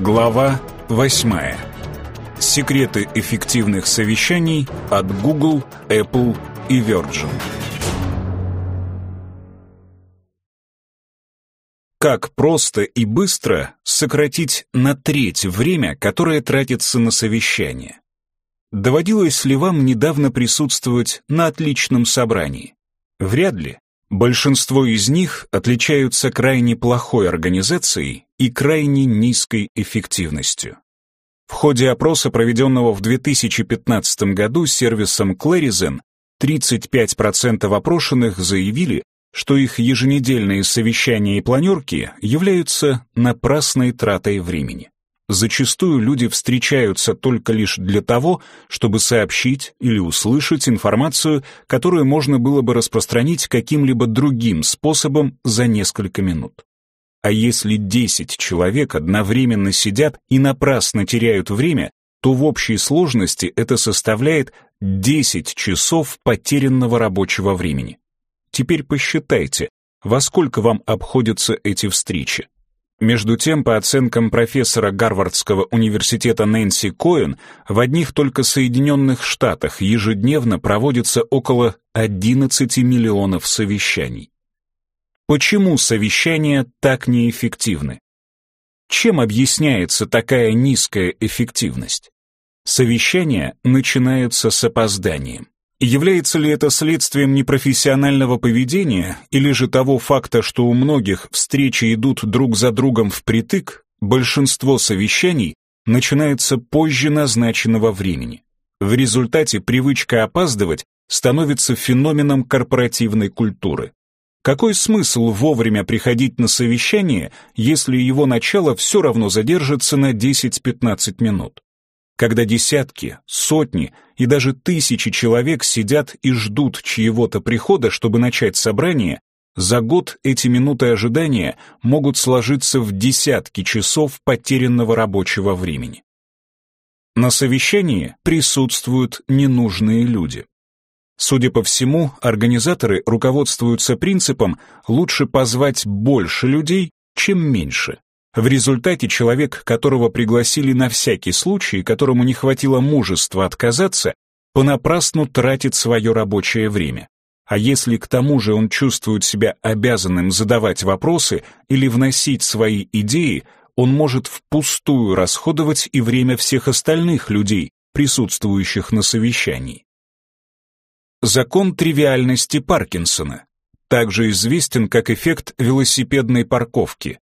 Глава восьмая. Секреты эффективных совещаний от Google, Apple и Virgin. Как просто и быстро сократить на треть время, которое тратится на совещание? Доводилось ли вам недавно присутствовать на отличном собрании? Вряд ли. Большинство из них отличаются крайне плохой организацией и крайне низкой эффективностью. В ходе опроса, проведенного в 2015 году сервисом Clarizen, 35% опрошенных заявили, что их еженедельные совещания и планерки являются напрасной тратой времени. Зачастую люди встречаются только лишь для того, чтобы сообщить или услышать информацию, которую можно было бы распространить каким-либо другим способом за несколько минут. А если 10 человек одновременно сидят и напрасно теряют время, то в общей сложности это составляет 10 часов потерянного рабочего времени. Теперь посчитайте, во сколько вам обходятся эти встречи. Между тем, по оценкам профессора Гарвардского университета Нэнси Коэн, в одних только Соединенных Штатах ежедневно проводится около 11 миллионов совещаний. Почему совещания так неэффективны? Чем объясняется такая низкая эффективность? Совещания начинаются с опозданием. Является ли это следствием непрофессионального поведения или же того факта, что у многих встречи идут друг за другом впритык, большинство совещаний начинается позже назначенного времени. В результате привычка опаздывать становится феноменом корпоративной культуры. Какой смысл вовремя приходить на совещание, если его начало все равно задержится на 10-15 минут? Когда десятки, сотни и даже тысячи человек сидят и ждут чьего-то прихода, чтобы начать собрание, за год эти минуты ожидания могут сложиться в десятки часов потерянного рабочего времени. На совещании присутствуют ненужные люди. Судя по всему, организаторы руководствуются принципом «лучше позвать больше людей, чем меньше». В результате человек, которого пригласили на всякий случай, которому не хватило мужества отказаться, понапрасну тратит свое рабочее время. А если к тому же он чувствует себя обязанным задавать вопросы или вносить свои идеи, он может впустую расходовать и время всех остальных людей, присутствующих на совещании. Закон тривиальности Паркинсона также известен как эффект велосипедной парковки.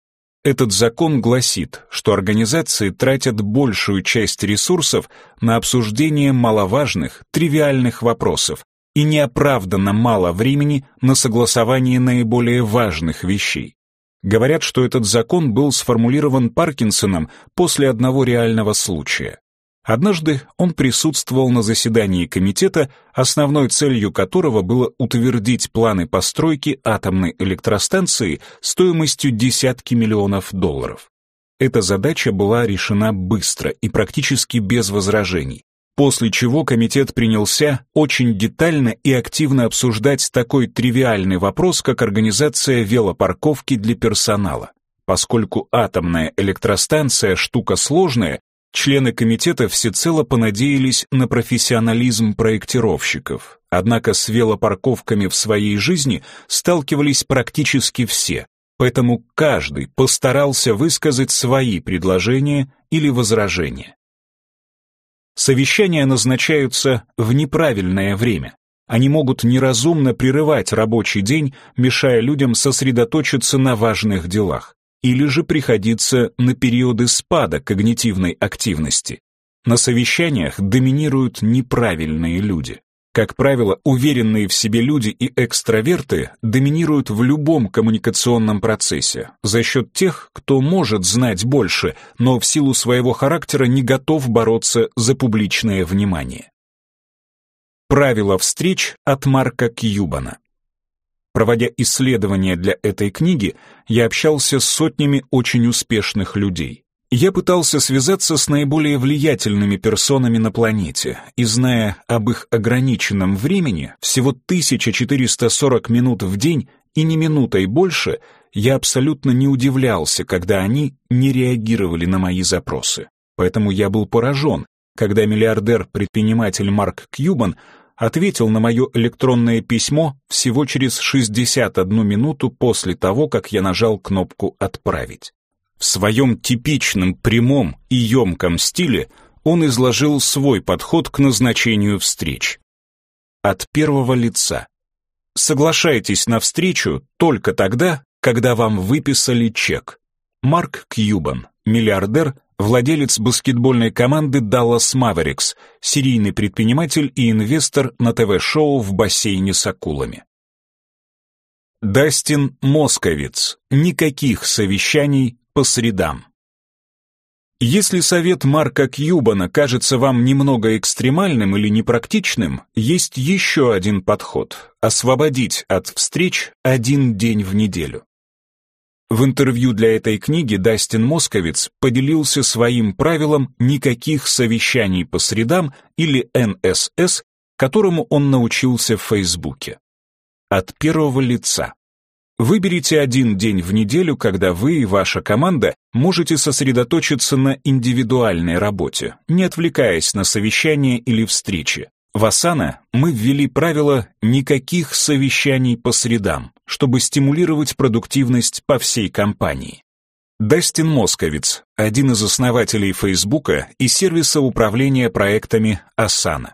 Этот закон гласит, что организации тратят большую часть ресурсов на обсуждение маловажных, тривиальных вопросов и неоправданно мало времени на согласование наиболее важных вещей. Говорят, что этот закон был сформулирован Паркинсоном после одного реального случая. Однажды он присутствовал на заседании комитета, основной целью которого было утвердить планы постройки атомной электростанции стоимостью десятки миллионов долларов. Эта задача была решена быстро и практически без возражений, после чего комитет принялся очень детально и активно обсуждать такой тривиальный вопрос, как организация велопарковки для персонала. Поскольку атомная электростанция штука сложная, Члены комитета всецело понадеялись на профессионализм проектировщиков, однако с велопарковками в своей жизни сталкивались практически все, поэтому каждый постарался высказать свои предложения или возражения. Совещания назначаются в неправильное время. Они могут неразумно прерывать рабочий день, мешая людям сосредоточиться на важных делах или же приходиться на периоды спада когнитивной активности. На совещаниях доминируют неправильные люди. Как правило, уверенные в себе люди и экстраверты доминируют в любом коммуникационном процессе за счет тех, кто может знать больше, но в силу своего характера не готов бороться за публичное внимание. Правила встреч от Марка Кьюбана Проводя исследования для этой книги, я общался с сотнями очень успешных людей. Я пытался связаться с наиболее влиятельными персонами на планете, и зная об их ограниченном времени, всего 1440 минут в день, и ни минутой больше, я абсолютно не удивлялся, когда они не реагировали на мои запросы. Поэтому я был поражен, когда миллиардер-предприниматель Марк Кьюбан ответил на мое электронное письмо всего через 61 минуту после того, как я нажал кнопку «Отправить». В своем типичном прямом и емком стиле он изложил свой подход к назначению встреч. От первого лица. Соглашайтесь на встречу только тогда, когда вам выписали чек. Марк Кьюбан, миллиардер, владелец баскетбольной команды Dallas Mavericks, серийный предприниматель и инвестор на ТВ-шоу в бассейне с акулами. Дастин Московиц. Никаких совещаний по средам. Если совет Марка Кьюбана кажется вам немного экстремальным или непрактичным, есть еще один подход — освободить от встреч один день в неделю. В интервью для этой книги Дастин Московиц поделился своим правилом никаких совещаний по средам или НСС, которому он научился в Фейсбуке. От первого лица. Выберите один день в неделю, когда вы и ваша команда можете сосредоточиться на индивидуальной работе, не отвлекаясь на совещания или встречи. В Asana мы ввели правило никаких совещаний по средам, чтобы стимулировать продуктивность по всей компании. Дастин Московиц, один из основателей Фейсбука и сервиса управления проектами Asana.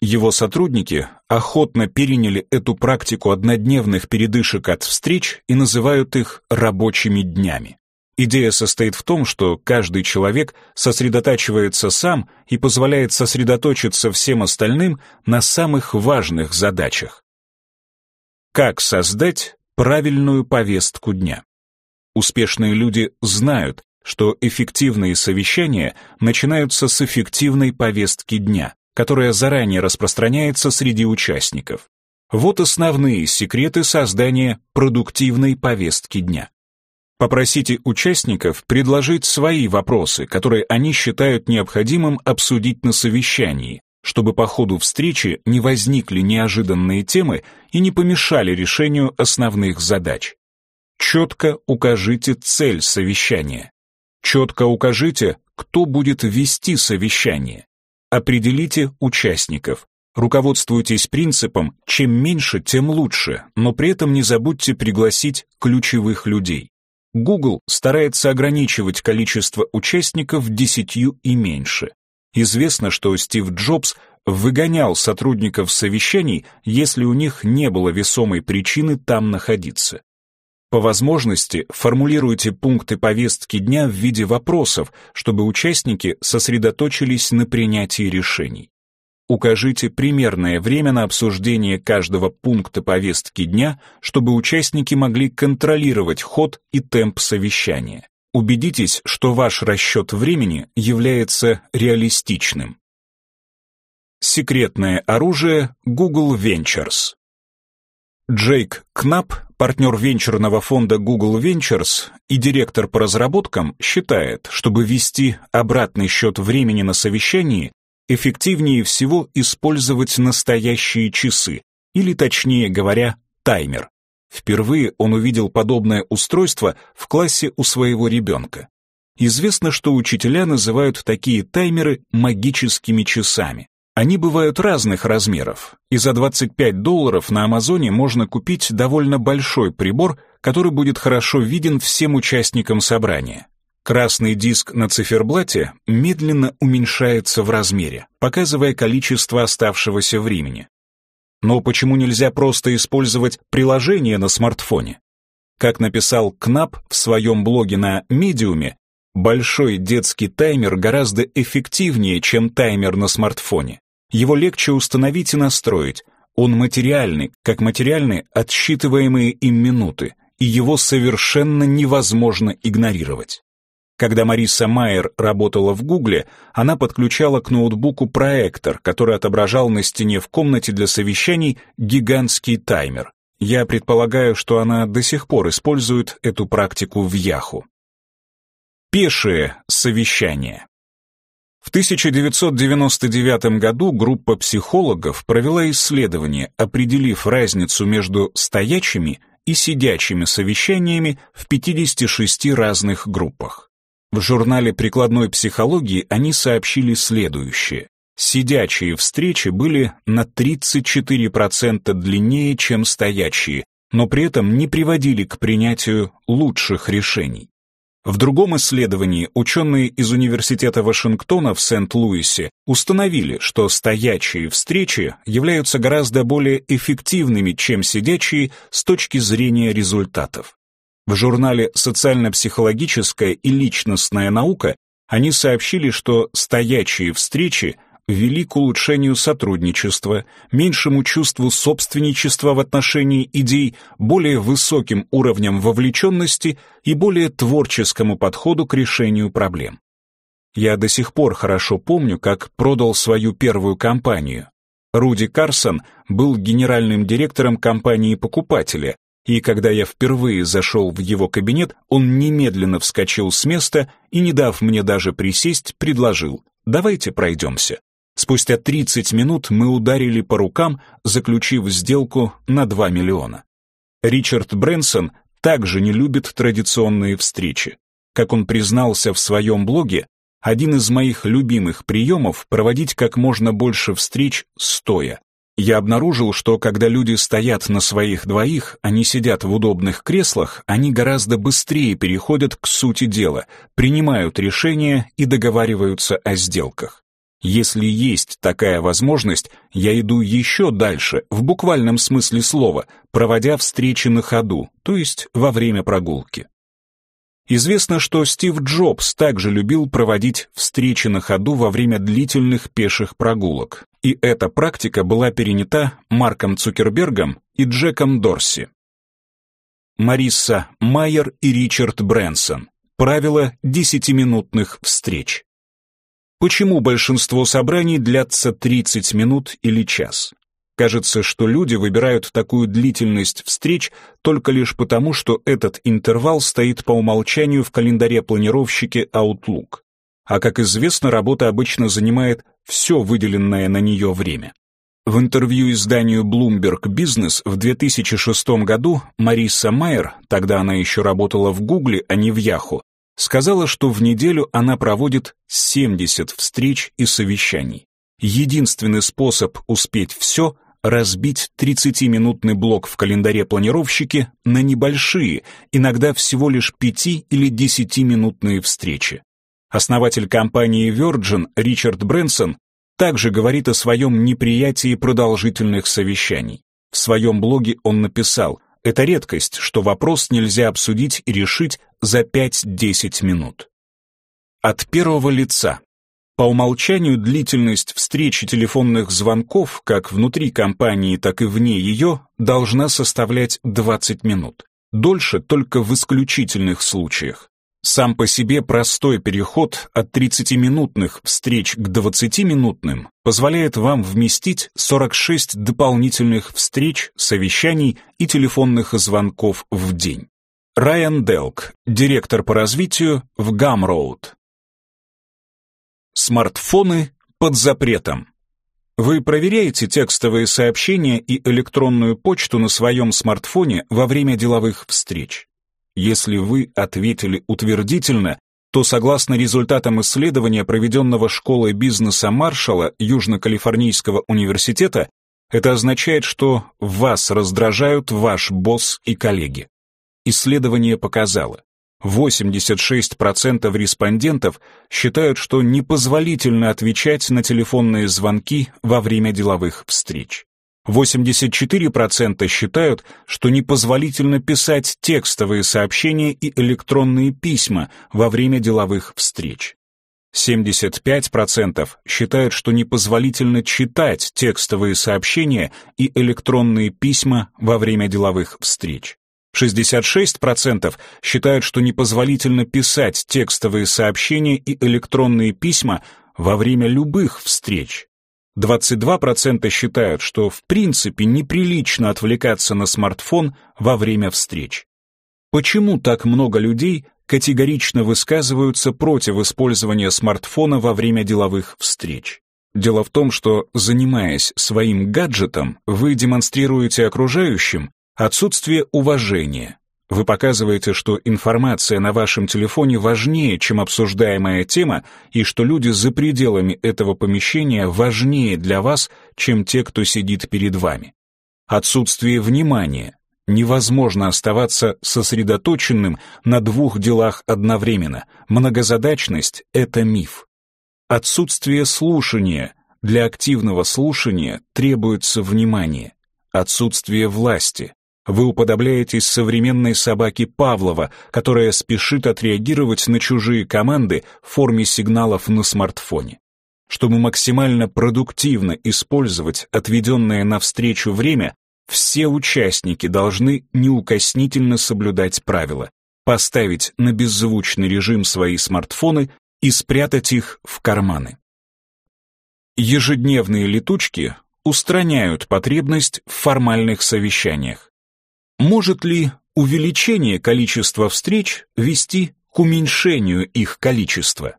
Его сотрудники охотно переняли эту практику однодневных передышек от встреч и называют их рабочими днями. Идея состоит в том, что каждый человек сосредотачивается сам и позволяет сосредоточиться всем остальным на самых важных задачах. Как создать правильную повестку дня? Успешные люди знают, что эффективные совещания начинаются с эффективной повестки дня, которая заранее распространяется среди участников. Вот основные секреты создания продуктивной повестки дня. Попросите участников предложить свои вопросы, которые они считают необходимым обсудить на совещании, чтобы по ходу встречи не возникли неожиданные темы и не помешали решению основных задач. Четко укажите цель совещания. Четко укажите, кто будет вести совещание. Определите участников. Руководствуйтесь принципом «чем меньше, тем лучше», но при этом не забудьте пригласить ключевых людей. Google старается ограничивать количество участников десятью и меньше. Известно, что Стив Джобс выгонял сотрудников совещаний, если у них не было весомой причины там находиться. По возможности формулируйте пункты повестки дня в виде вопросов, чтобы участники сосредоточились на принятии решений. Укажите примерное время на обсуждение каждого пункта повестки дня, чтобы участники могли контролировать ход и темп совещания. Убедитесь, что ваш расчет времени является реалистичным. Секретное оружие Google Ventures Джейк Кнап, партнер венчурного фонда Google Ventures и директор по разработкам, считает, чтобы вести обратный счет времени на совещании, эффективнее всего использовать настоящие часы, или точнее говоря, таймер. Впервые он увидел подобное устройство в классе у своего ребенка. Известно, что учителя называют такие таймеры магическими часами. Они бывают разных размеров, и за 25 долларов на Амазоне можно купить довольно большой прибор, который будет хорошо виден всем участникам собрания. Красный диск на циферблате медленно уменьшается в размере, показывая количество оставшегося времени. Но почему нельзя просто использовать приложение на смартфоне? Как написал Кнап в своем блоге на Медиуме, большой детский таймер гораздо эффективнее, чем таймер на смартфоне. Его легче установить и настроить. Он материальный, как материальны отсчитываемые им минуты, и его совершенно невозможно игнорировать. Когда Мариса Майер работала в Гугле, она подключала к ноутбуку проектор, который отображал на стене в комнате для совещаний гигантский таймер. Я предполагаю, что она до сих пор использует эту практику в Яху. Пешие совещания. В 1999 году группа психологов провела исследование, определив разницу между стоячими и сидячими совещаниями в 56 разных группах. В журнале прикладной психологии они сообщили следующее. Сидячие встречи были на 34% длиннее, чем стоячие, но при этом не приводили к принятию лучших решений. В другом исследовании ученые из Университета Вашингтона в Сент-Луисе установили, что стоячие встречи являются гораздо более эффективными, чем сидячие с точки зрения результатов. В журнале «Социально-психологическая и личностная наука» они сообщили, что стоячие встречи вели к улучшению сотрудничества, меньшему чувству собственничества в отношении идей, более высоким уровнем вовлеченности и более творческому подходу к решению проблем. Я до сих пор хорошо помню, как продал свою первую компанию. Руди Карсон был генеральным директором компании-покупателя, и когда я впервые зашел в его кабинет, он немедленно вскочил с места и, не дав мне даже присесть, предложил «давайте пройдемся». Спустя 30 минут мы ударили по рукам, заключив сделку на 2 миллиона. Ричард Брэнсон также не любит традиционные встречи. Как он признался в своем блоге, один из моих любимых приемов — проводить как можно больше встреч стоя. Я обнаружил, что когда люди стоят на своих двоих, они сидят в удобных креслах, они гораздо быстрее переходят к сути дела, принимают решения и договариваются о сделках. Если есть такая возможность, я иду еще дальше, в буквальном смысле слова, проводя встречи на ходу, то есть во время прогулки. Известно, что Стив Джобс также любил проводить встречи на ходу во время длительных пеших прогулок, и эта практика была перенята Марком Цукербергом и Джеком Дорси. Мариса Майер и Ричард Брэнсон. Правило десятиминутных встреч. Почему большинство собраний длятся 30 минут или час? Кажется, что люди выбирают такую длительность встреч только лишь потому, что этот интервал стоит по умолчанию в календаре планировщики Outlook. А как известно, работа обычно занимает все выделенное на нее время. В интервью изданию Bloomberg Business в 2006 году Мариса Майер, тогда она еще работала в Гугле, а не в Яху, сказала, что в неделю она проводит 70 встреч и совещаний. Единственный способ успеть все — разбить 30-минутный блок в календаре планировщики на небольшие, иногда всего лишь 5 или 10-минутные встречи. Основатель компании Virgin Ричард Брэнсон также говорит о своем неприятии продолжительных совещаний. В своем блоге он написал «Это редкость, что вопрос нельзя обсудить и решить за 5-10 минут. От первого лица. По умолчанию длительность встречи телефонных звонков как внутри компании, так и вне ее должна составлять 20 минут. Дольше только в исключительных случаях. Сам по себе простой переход от 30-минутных встреч к 20-минутным позволяет вам вместить 46 дополнительных встреч, совещаний и телефонных звонков в день. Райан Делк, директор по развитию в Gumroad. Смартфоны под запретом. Вы проверяете текстовые сообщения и электронную почту на своем смартфоне во время деловых встреч. Если вы ответили утвердительно, то согласно результатам исследования, проведенного школой бизнеса Маршалла Южно-Калифорнийского университета, это означает, что вас раздражают ваш босс и коллеги. Исследование показало, 86% респондентов считают, что непозволительно отвечать на телефонные звонки во время деловых встреч. 84% считают, что непозволительно писать текстовые сообщения и электронные письма во время деловых встреч. 75% считают, что непозволительно читать текстовые сообщения и электронные письма во время деловых встреч. 66% считают, что непозволительно писать текстовые сообщения и электронные письма во время любых встреч. 22% считают, что в принципе неприлично отвлекаться на смартфон во время встреч. Почему так много людей категорично высказываются против использования смартфона во время деловых встреч? Дело в том, что, занимаясь своим гаджетом, вы демонстрируете окружающим, Отсутствие уважения. Вы показываете, что информация на вашем телефоне важнее, чем обсуждаемая тема, и что люди за пределами этого помещения важнее для вас, чем те, кто сидит перед вами. Отсутствие внимания. Невозможно оставаться сосредоточенным на двух делах одновременно. Многозадачность — это миф. Отсутствие слушания. Для активного слушания требуется внимание. Отсутствие власти. Вы уподобляетесь современной собаке Павлова, которая спешит отреагировать на чужие команды в форме сигналов на смартфоне. Чтобы максимально продуктивно использовать отведенное навстречу время, все участники должны неукоснительно соблюдать правила, поставить на беззвучный режим свои смартфоны и спрятать их в карманы. Ежедневные летучки устраняют потребность в формальных совещаниях. Может ли увеличение количества встреч вести к уменьшению их количества?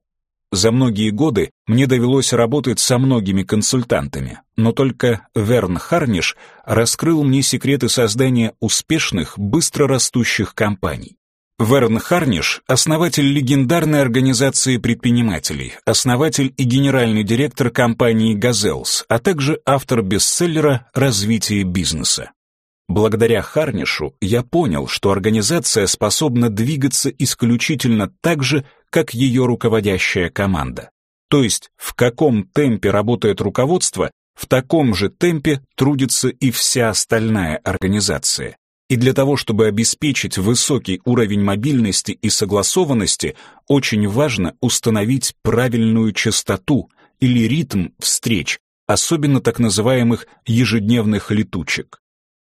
За многие годы мне довелось работать со многими консультантами, но только Верн Харниш раскрыл мне секреты создания успешных, быстро растущих компаний. Верн Харниш — основатель легендарной организации предпринимателей, основатель и генеральный директор компании «Газелс», а также автор бестселлера «Развитие бизнеса». Благодаря Харнишу я понял, что организация способна двигаться исключительно так же, как ее руководящая команда. То есть, в каком темпе работает руководство, в таком же темпе трудится и вся остальная организация. И для того, чтобы обеспечить высокий уровень мобильности и согласованности, очень важно установить правильную частоту или ритм встреч, особенно так называемых ежедневных летучек.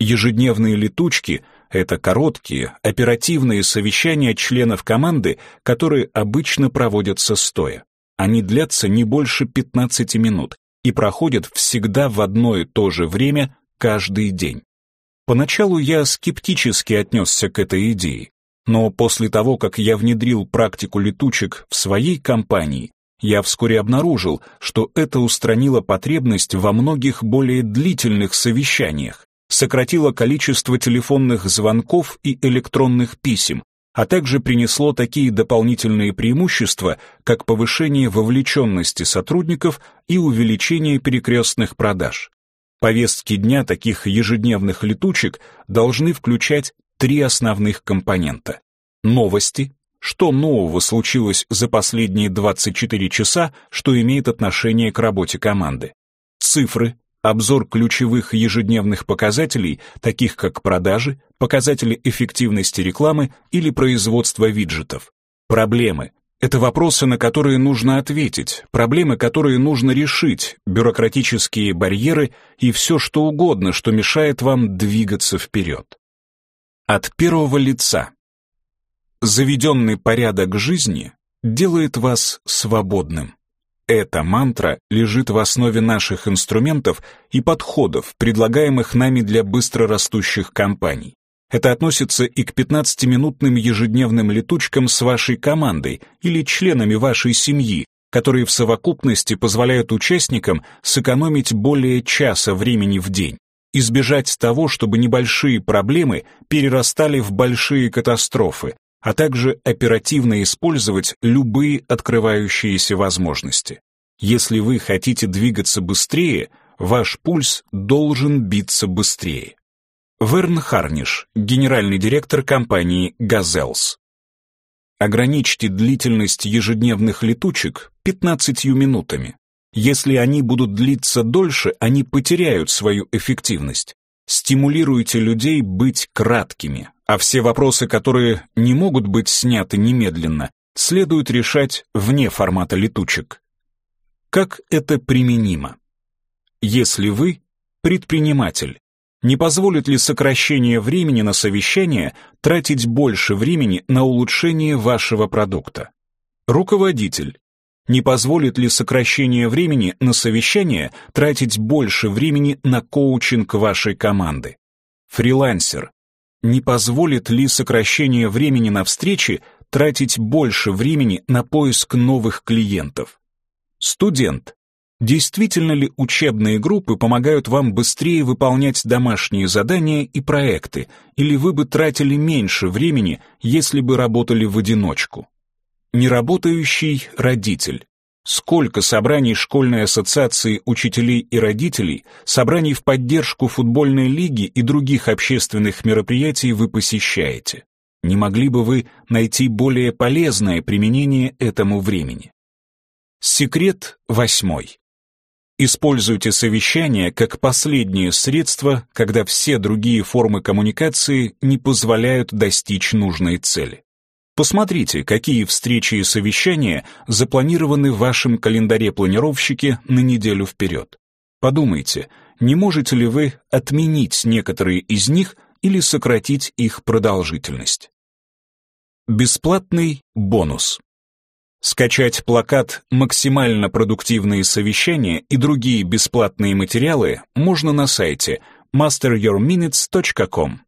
Ежедневные летучки — это короткие, оперативные совещания членов команды, которые обычно проводятся стоя. Они длятся не больше 15 минут и проходят всегда в одно и то же время каждый день. Поначалу я скептически отнесся к этой идее, но после того, как я внедрил практику летучек в своей компании, я вскоре обнаружил, что это устранило потребность во многих более длительных совещаниях, сократило количество телефонных звонков и электронных писем, а также принесло такие дополнительные преимущества, как повышение вовлеченности сотрудников и увеличение перекрестных продаж. Повестки дня таких ежедневных летучек должны включать три основных компонента. Новости, что нового случилось за последние 24 часа, что имеет отношение к работе команды. Цифры, обзор ключевых ежедневных показателей, таких как продажи, показатели эффективности рекламы или производства виджетов. Проблемы. Это вопросы, на которые нужно ответить, проблемы, которые нужно решить, бюрократические барьеры и все что угодно, что мешает вам двигаться вперед. От первого лица. Заведенный порядок жизни делает вас свободным. Эта мантра лежит в основе наших инструментов и подходов, предлагаемых нами для быстро растущих компаний. Это относится и к 15-минутным ежедневным летучкам с вашей командой или членами вашей семьи, которые в совокупности позволяют участникам сэкономить более часа времени в день, избежать того, чтобы небольшие проблемы перерастали в большие катастрофы, а также оперативно использовать любые открывающиеся возможности. Если вы хотите двигаться быстрее, ваш пульс должен биться быстрее. Верн Харниш, генеральный директор компании «Газелс». Ограничьте длительность ежедневных летучек 15 минутами. Если они будут длиться дольше, они потеряют свою эффективность. Стимулируйте людей быть краткими, а все вопросы, которые не могут быть сняты немедленно, следует решать вне формата летучек. Как это применимо? Если вы предприниматель, не позволит ли сокращение времени на совещание тратить больше времени на улучшение вашего продукта? Руководитель, не позволит ли сокращение времени на совещание тратить больше времени на коучинг вашей команды? Фрилансер, не позволит ли сокращение времени на встречи тратить больше времени на поиск новых клиентов? Студент. Действительно ли учебные группы помогают вам быстрее выполнять домашние задания и проекты, или вы бы тратили меньше времени, если бы работали в одиночку? Неработающий родитель. Сколько собраний школьной ассоциации учителей и родителей, собраний в поддержку футбольной лиги и других общественных мероприятий вы посещаете? Не могли бы вы найти более полезное применение этому времени? Секрет восьмой. Используйте совещание как последнее средство, когда все другие формы коммуникации не позволяют достичь нужной цели. Посмотрите, какие встречи и совещания запланированы в вашем календаре-планировщике на неделю вперед. Подумайте, не можете ли вы отменить некоторые из них или сократить их продолжительность. Бесплатный бонус. Скачать плакат «Максимально продуктивные совещания» и другие бесплатные материалы можно на сайте masteryourminutes.com.